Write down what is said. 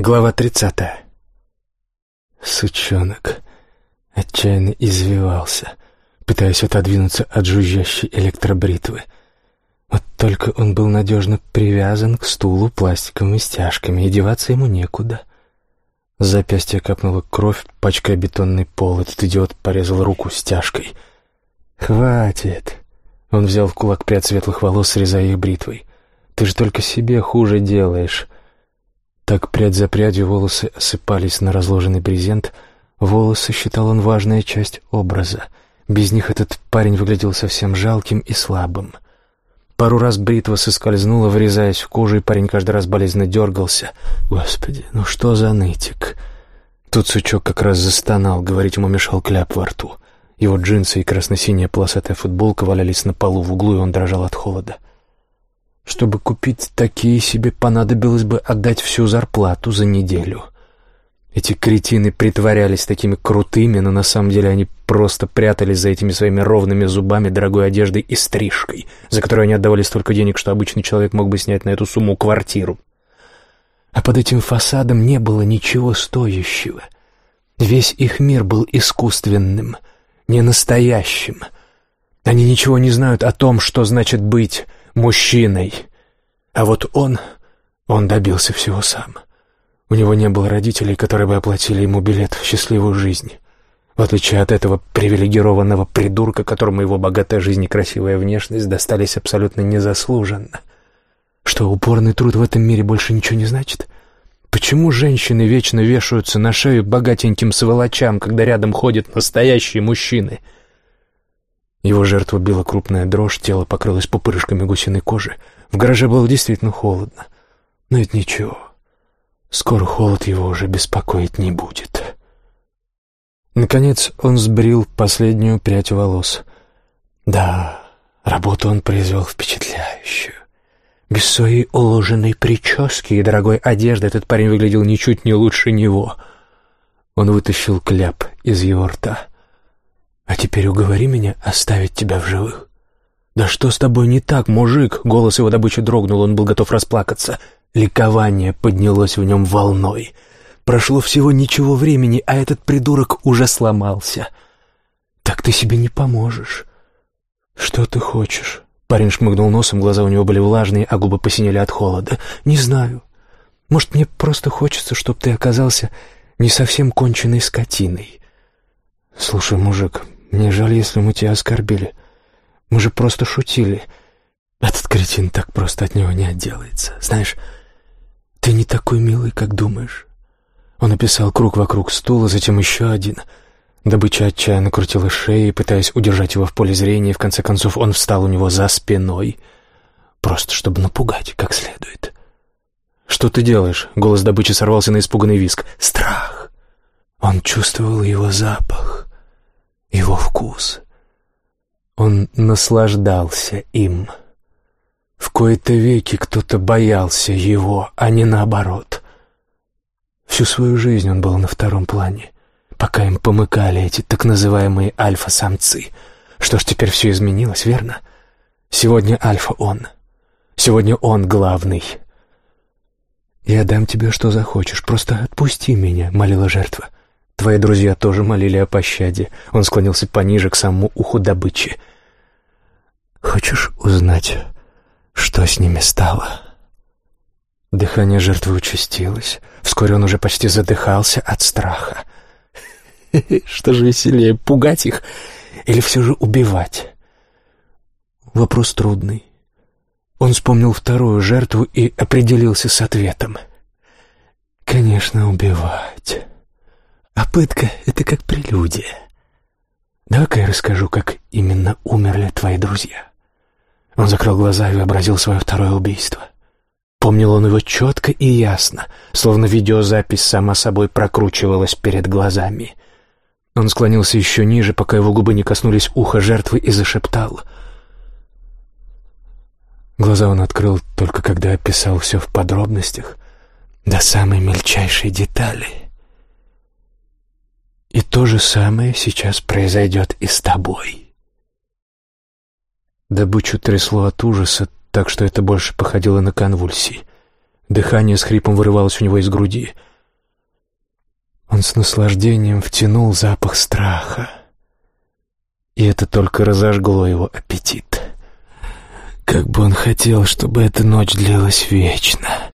Глава тридцатая. Сучонок отчаянно извивался, пытаясь отодвинуться от жужжащей электробритвы. Вот только он был надежно привязан к стулу пластиковыми стяжками, и деваться ему некуда. С запястья капнула кровь, пачкая бетонный пол. Этот идиот порезал руку стяжкой. «Хватит!» Он взял в кулак прядь светлых волос, срезая их бритвой. «Ты же только себе хуже делаешь!» Так прядь за прядью волосы осыпались на разложенный брезент. Волосы, считал он, важная часть образа. Без них этот парень выглядел совсем жалким и слабым. Пару раз бритва соскользнула, врезаясь в кожу, и парень каждый раз болезненно дергался. «Господи, ну что за нытик?» Тут сучок как раз застонал, говорить ему мешал кляп во рту. Его джинсы и красно-синяя полосатая футболка валялись на полу в углу, и он дрожал от холода. Чтобы купить такие себе, понадобилось бы отдать всю зарплату за неделю. Эти кретины притворялись такими крутыми, но на самом деле они просто прятались за этими своими ровными зубами, дорогой одеждой и стрижкой, за которую они отдавали столько денег, что обычный человек мог бы снять на эту сумму квартиру. А под этим фасадом не было ничего стоящего. Весь их мир был искусственным, ненастоящим. Они ничего не знают о том, что значит быть мужчиной. А вот он, он добился всего сам. У него не было родителей, которые бы оплатили ему билет в счастливую жизнь. В отличие от этого привилегированного придурка, которому его богатая жизнь и красивая внешность достались абсолютно незаслуженно. Что, упорный труд в этом мире больше ничего не значит? Почему женщины вечно вешаются на шею богатеньким сволочам, когда рядом ходят настоящие мужчины — его жертву била крупная дрожь, тело покрылось пупырышками гусиной кожи. В гараже было действительно холодно. Но это ничего. Скоро холод его уже беспокоить не будет. Наконец он сбрил последнюю прядь волос. Да, работу он произвел впечатляющую. Без своей уложенной прически и дорогой одежды этот парень выглядел ничуть не лучше него. Он вытащил кляп из его рта — а теперь уговори меня оставить тебя в живых. Да что с тобой не так, мужик? Голос его добычи дрогнул, он был готов расплакаться. Ликование поднялось в нем волной. Прошло всего ничего времени, а этот придурок уже сломался. Так ты себе не поможешь. Что ты хочешь? Парень шмыгнул носом, глаза у него были влажные, а губы посинели от холода. Не знаю. Может, мне просто хочется, чтобы ты оказался не совсем конченной скотиной. Слушай, мужик, мне жаль, если мы тебя оскорбили. Мы же просто шутили. Этот кретин так просто от него не отделается. Знаешь, ты не такой милый, как думаешь. Он описал круг вокруг стула, затем еще один. Добыча отчаянно крутила шеей, пытаясь удержать его в поле зрения, и в конце концов он встал у него за спиной, просто чтобы напугать как следует. «Что ты делаешь?» — голос добычи сорвался на испуганный виск. «Страх!» Он чувствовал его запах его вкус. Он наслаждался им. В кои-то веки кто-то боялся его, а не наоборот. Всю свою жизнь он был на втором плане, пока им помыкали эти так называемые альфа-самцы. Что ж, теперь все изменилось, верно? Сегодня альфа он. Сегодня он главный. «Я дам тебе, что захочешь, просто отпусти меня», — молила жертва. Твои друзья тоже молили о пощаде. Он склонился пониже к самому уху добычи. Хочешь узнать, что с ними стало? Дыхание жертвы участилось. Вскоре он уже почти задыхался от страха. Что же веселее, пугать их или все же убивать? Вопрос трудный. Он вспомнил вторую жертву и определился с ответом. Конечно, убивать. А пытка — это как прелюдия. Давай-ка я расскажу, как именно умерли твои друзья. Он закрыл глаза и вообразил свое второе убийство. Помнил он его четко и ясно, словно видеозапись сама собой прокручивалась перед глазами. Он склонился еще ниже, пока его губы не коснулись уха жертвы, и зашептал. Глаза он открыл только когда описал все в подробностях, до самой мельчайшей детали — то же самое сейчас произойдет и с тобой. Добычу трясло от ужаса, так что это больше походило на конвульсии. Дыхание с хрипом вырывалось у него из груди. Он с наслаждением втянул запах страха. И это только разожгло его аппетит. Как бы он хотел, чтобы эта ночь длилась вечно.